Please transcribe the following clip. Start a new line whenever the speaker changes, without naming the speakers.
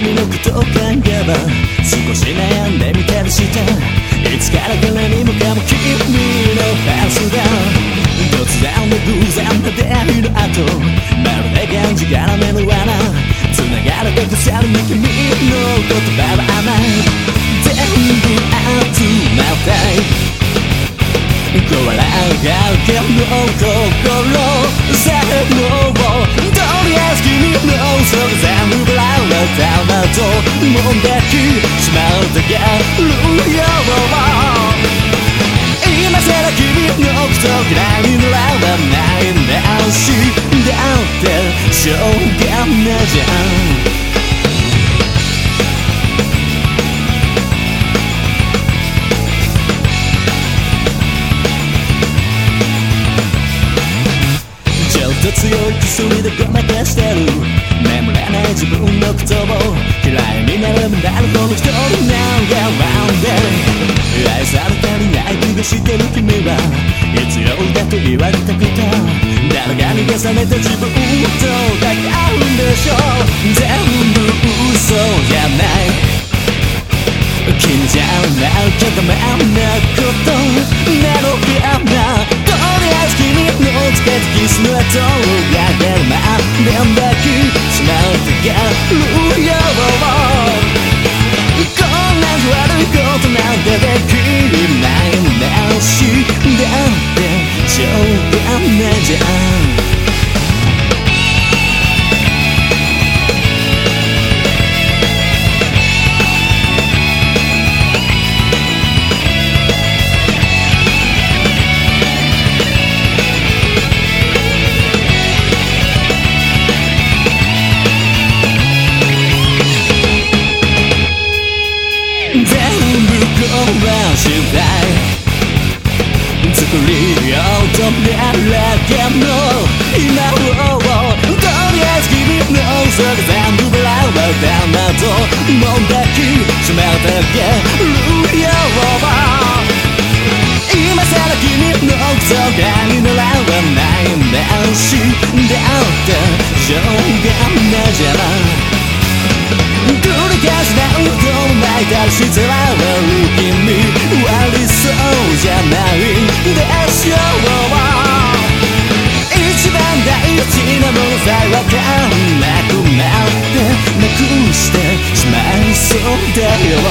のことを考えば少し悩んでみたりしたいつからか何もかも君のはずだ。突然の偶然な出会いの後まるでがんじがらめの罠。繋がれて腐るに君の言葉は甘い。全部集まったい壊れがけの心。さえもとりあえず君のそれ全部ラウラタマともんできしまうだける。よ今さら君のこと嫌いにならないんだしだってしょうがないじゃんと強い薬でごまかしてる。眠れない自分のことをるほど一人なんやワンデー愛されたりない気がしてる君は必要だと言われたこと。誰が逃がされた自分と戦うんでしょう。全部作りようとならけの今をとりあえず君のそれ全部バラバラなともんだきしまってけるよ今さら君のそばにならないんだしだってか